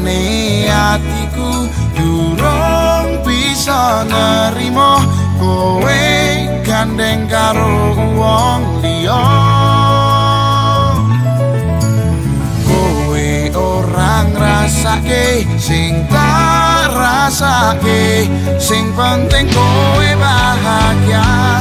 ne atiku durung bisa nerimo kowe gandeng karo wong liya. Kowe orang rasake sing tak rasake sing penting kowe bahagia.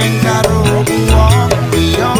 bring that road walk beyond.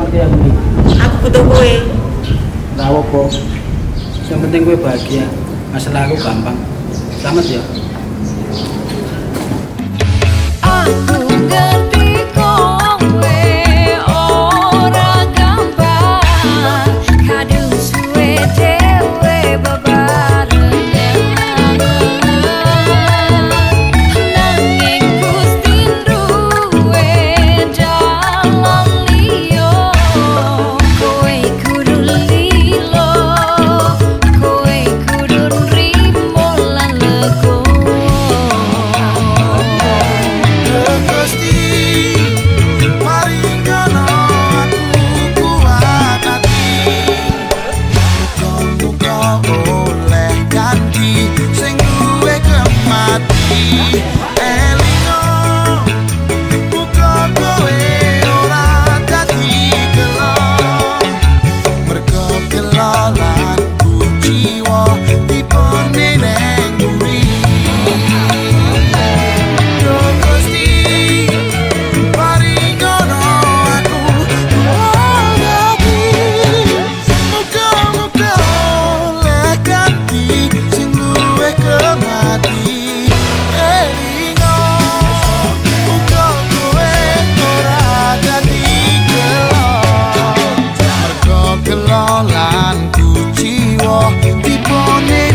ngerti aku nih. Aku butuh kue tahu kok yang penting kue bahagia. Masalah aku gampang. Selamat ya. kelolan ku jiwa. Tipone